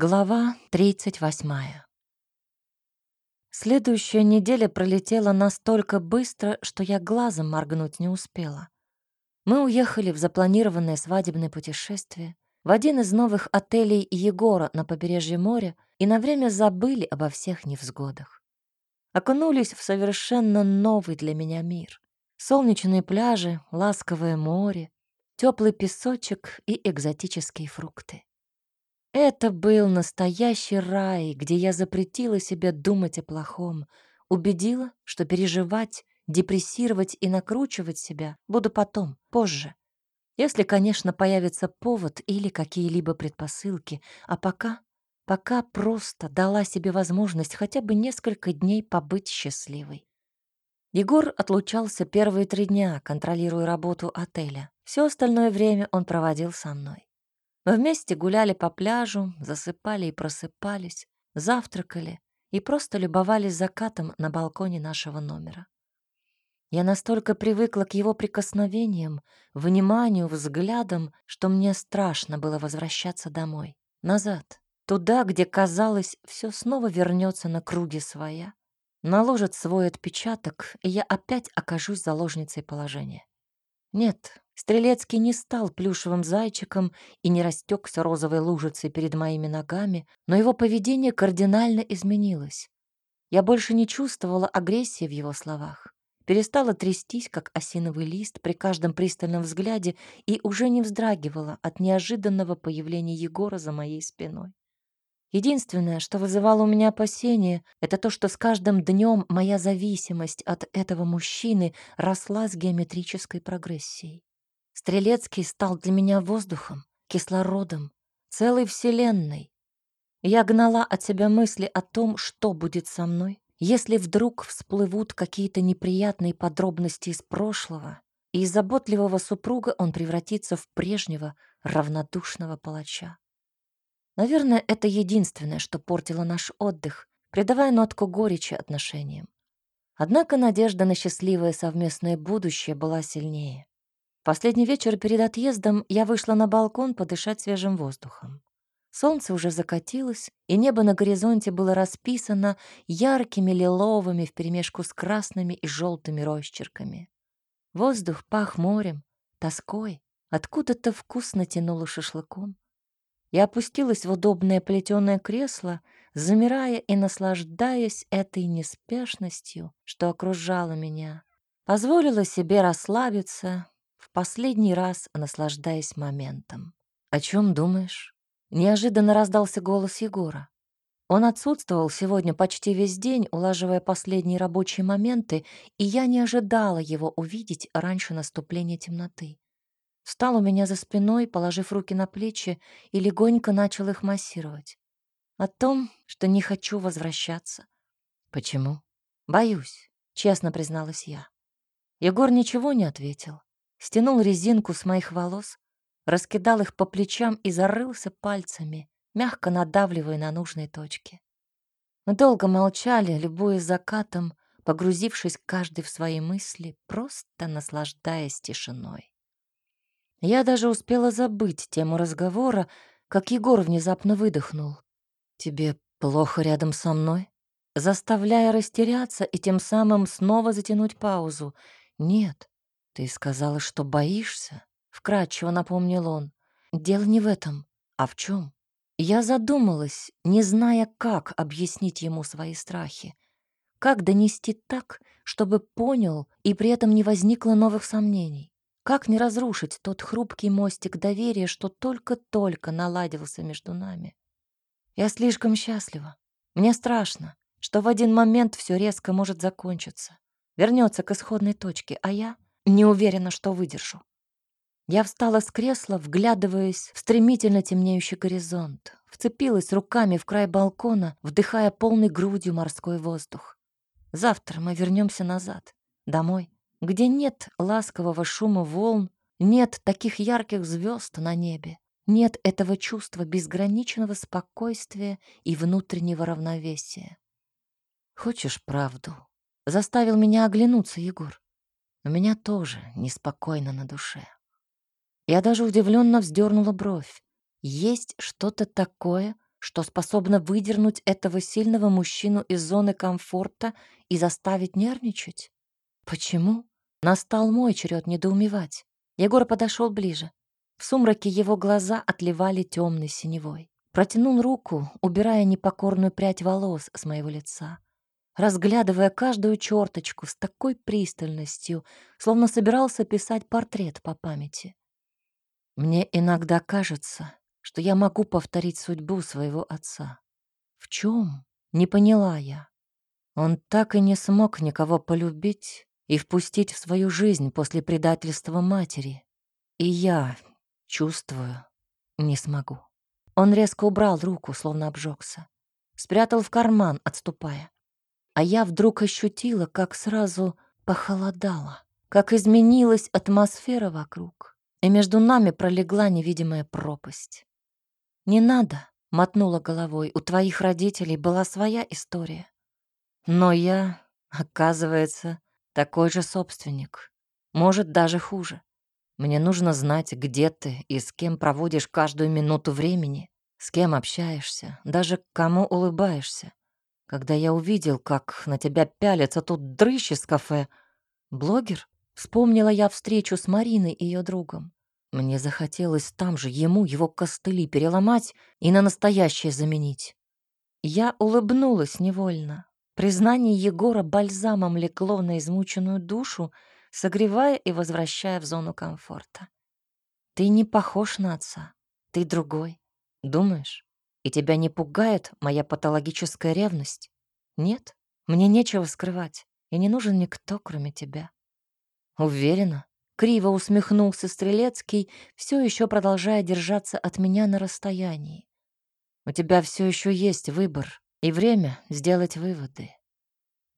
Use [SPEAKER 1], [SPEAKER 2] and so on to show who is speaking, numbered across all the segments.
[SPEAKER 1] Глава 38. Следующая неделя пролетела настолько быстро, что я глазом моргнуть не успела. Мы уехали в запланированное свадебное путешествие в один из новых отелей Егора на побережье моря и на время забыли обо всех невзгодах. Окунулись в совершенно новый для меня мир. Солнечные пляжи, ласковое море, теплый песочек и экзотические фрукты. Это был настоящий рай, где я запретила себе думать о плохом, убедила, что переживать, депрессировать и накручивать себя буду потом, позже. Если, конечно, появится повод или какие-либо предпосылки, а пока, пока просто дала себе возможность хотя бы несколько дней побыть счастливой. Егор отлучался первые три дня, контролируя работу отеля. Все остальное время он проводил со мной. Мы вместе гуляли по пляжу, засыпали и просыпались, завтракали и просто любовались закатом на балконе нашего номера. Я настолько привыкла к его прикосновениям, вниманию, взглядам, что мне страшно было возвращаться домой, назад, туда, где, казалось, все снова вернется на круги своя, наложит свой отпечаток, и я опять окажусь заложницей положения. Нет, Стрелецкий не стал плюшевым зайчиком и не растекся розовой лужицей перед моими ногами, но его поведение кардинально изменилось. Я больше не чувствовала агрессии в его словах, перестала трястись, как осиновый лист при каждом пристальном взгляде и уже не вздрагивала от неожиданного появления Егора за моей спиной. Единственное, что вызывало у меня опасения, это то, что с каждым днем моя зависимость от этого мужчины росла с геометрической прогрессией. Стрелецкий стал для меня воздухом, кислородом, целой вселенной. Я гнала от себя мысли о том, что будет со мной, если вдруг всплывут какие-то неприятные подробности из прошлого, и из заботливого супруга он превратится в прежнего равнодушного палача. Наверное, это единственное, что портило наш отдых, придавая нотку горечи отношениям. Однако надежда на счастливое совместное будущее была сильнее. Последний вечер перед отъездом я вышла на балкон подышать свежим воздухом. Солнце уже закатилось, и небо на горизонте было расписано яркими лиловыми вперемешку с красными и желтыми росчерками. Воздух пах морем, тоской, откуда-то вкусно тянуло шашлыком. Я опустилась в удобное плетеное кресло, замирая и наслаждаясь этой неспешностью, что окружала меня. Позволила себе расслабиться, в последний раз наслаждаясь моментом. «О чем думаешь?» Неожиданно раздался голос Егора. Он отсутствовал сегодня почти весь день, улаживая последние рабочие моменты, и я не ожидала его увидеть раньше наступления темноты. Встал у меня за спиной, положив руки на плечи, и легонько начал их массировать. О том, что не хочу возвращаться. «Почему?» «Боюсь», — честно призналась я. Егор ничего не ответил стянул резинку с моих волос, раскидал их по плечам и зарылся пальцами, мягко надавливая на нужные точки. Мы долго молчали, любуясь закатом, погрузившись каждый в свои мысли, просто наслаждаясь тишиной. Я даже успела забыть тему разговора, как Егор внезапно выдохнул. «Тебе плохо рядом со мной?» Заставляя растеряться и тем самым снова затянуть паузу. «Нет, «Ты сказала, что боишься?» — вкратчиво напомнил он. «Дело не в этом. А в чем?» Я задумалась, не зная, как объяснить ему свои страхи. Как донести так, чтобы понял и при этом не возникло новых сомнений? Как не разрушить тот хрупкий мостик доверия, что только-только наладился между нами? Я слишком счастлива. Мне страшно, что в один момент все резко может закончиться. Вернется к исходной точке, а я не уверена, что выдержу. Я встала с кресла, вглядываясь в стремительно темнеющий горизонт, вцепилась руками в край балкона, вдыхая полной грудью морской воздух. Завтра мы вернемся назад, домой, где нет ласкового шума волн, нет таких ярких звезд на небе, нет этого чувства безграничного спокойствия и внутреннего равновесия. «Хочешь правду?» — заставил меня оглянуться Егор. У меня тоже неспокойно на душе. Я даже удивленно вздернула бровь. Есть что-то такое, что способна выдернуть этого сильного мужчину из зоны комфорта и заставить нервничать? Почему? Настал мой черед недоумевать. Егор подошел ближе. В сумраке его глаза отливали темной синевой. Протянул руку, убирая непокорную прядь волос с моего лица разглядывая каждую черточку с такой пристальностью, словно собирался писать портрет по памяти. Мне иногда кажется, что я могу повторить судьбу своего отца. В чем? Не поняла я. Он так и не смог никого полюбить и впустить в свою жизнь после предательства матери. И я, чувствую, не смогу. Он резко убрал руку, словно обжегся. Спрятал в карман, отступая а я вдруг ощутила, как сразу похолодало, как изменилась атмосфера вокруг, и между нами пролегла невидимая пропасть. «Не надо», — мотнула головой, — «у твоих родителей была своя история. Но я, оказывается, такой же собственник, может, даже хуже. Мне нужно знать, где ты и с кем проводишь каждую минуту времени, с кем общаешься, даже кому улыбаешься. Когда я увидел, как на тебя пялится тут дрыщ из кафе. Блогер? Вспомнила я встречу с Мариной и ее другом. Мне захотелось там же ему его костыли переломать и на настоящее заменить. Я улыбнулась невольно. Признание Егора бальзамом лекло на измученную душу, согревая и возвращая в зону комфорта. Ты не похож на отца, ты другой. Думаешь? И тебя не пугает моя патологическая ревность? Нет, мне нечего скрывать, и не нужен никто, кроме тебя. Уверена. Криво усмехнулся Стрелецкий, все еще продолжая держаться от меня на расстоянии. У тебя все еще есть выбор и время сделать выводы.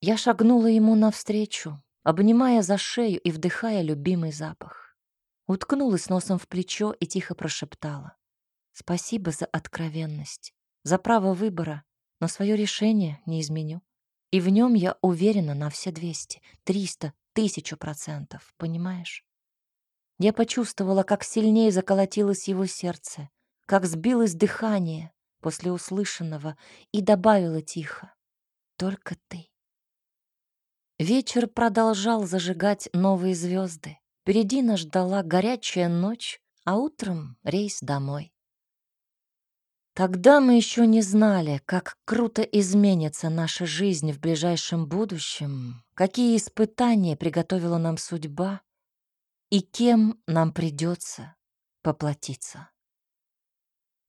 [SPEAKER 1] Я шагнула ему навстречу, обнимая за шею и вдыхая любимый запах. Уткнулась носом в плечо и тихо прошептала. Спасибо за откровенность, за право выбора, но свое решение не изменю. И в нем я уверена на все двести, триста, тысячу процентов, понимаешь? Я почувствовала, как сильнее заколотилось его сердце, как сбилось дыхание после услышанного и добавила тихо. Только ты. Вечер продолжал зажигать новые звезды. Впереди нас ждала горячая ночь, а утром рейс домой. Тогда мы еще не знали, как круто изменится наша жизнь в ближайшем будущем, какие испытания приготовила нам судьба и кем нам придется поплатиться.